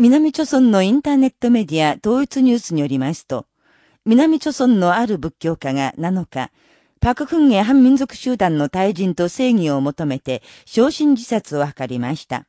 南朝村のインターネットメディア統一ニュースによりますと、南朝村のある仏教家が7日、パククンゲ反民族集団の退陣と正義を求めて、昇進自殺を図りました。